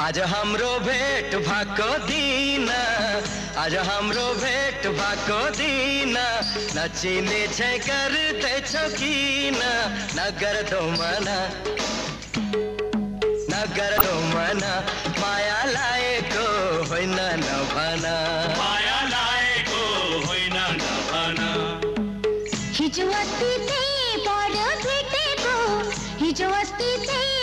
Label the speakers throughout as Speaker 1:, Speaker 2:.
Speaker 1: आज हमरो भेट भाको दीना। आज हमरो भेट भाको दीना नचिने छै करते छौकीना नगर दो मना नगर दो मना माया लाएको होइन नभना।
Speaker 2: माया लाएको होइन नभन।
Speaker 3: हिजो अस्ति त्यही पर भेटेको। हिजो अस्ति त्यही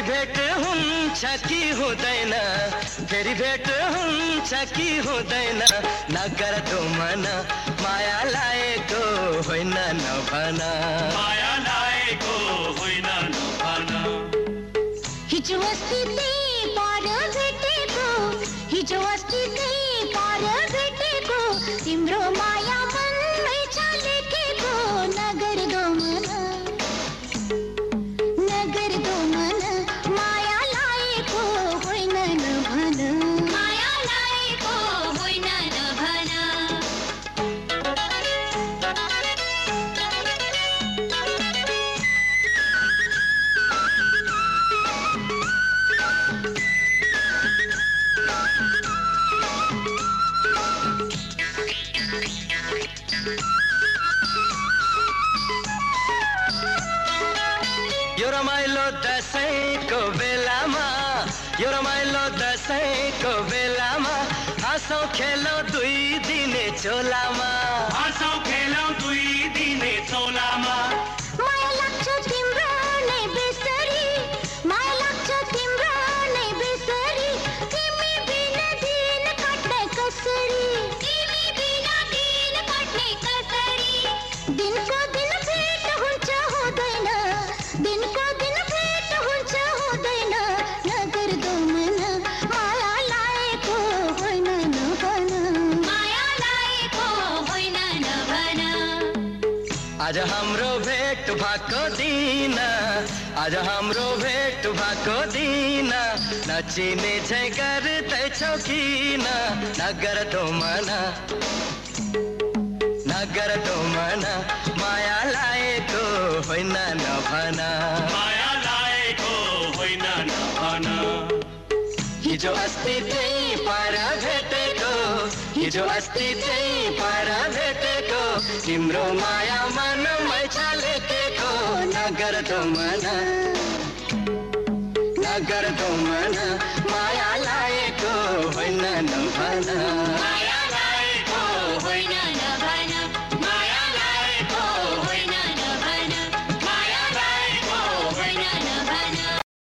Speaker 1: फेरि भेट हुन्छ कि हुँदैन हम भेट हो देना। ना कर तो मना माया लाए को लाएको न भाना
Speaker 2: माया लाए को नभन।
Speaker 3: ना अस्ति त्यही पर
Speaker 1: यो रमाइलो दसैँको बेलामा यो रमाइलो दसैँको बेलामा हाँसौँ खेलौँ दुई दिने चोलामा
Speaker 2: हाँसौँ खेलौँ दुई दिने चोलामा
Speaker 3: माया लाग्छ तिम्रो नै बेसरी माया लाग्छ तिम्रो नै बेसरी तिमी बिना दिन कट्ने कसरी तिमी बिना दिन कट्ने कसरी दिनको दिन भेट
Speaker 1: आज हाम्रो भेट भएको दिन आज हाम्रो भेट भएको दिन। नचिने चाहिँ गर्दैछौ किन नगर तो मना नगर तो मना। माया लाएको होइन नभन।
Speaker 2: माया लाएको होइन नभन।
Speaker 1: हिजो अस्ति त्यही पर भेटेको हिजो अस्ति त्यही पर भेटेको तिम्रो माया मनमै छलेकेको नगर तो मना नगर तो मना माया लाएको होइन नभन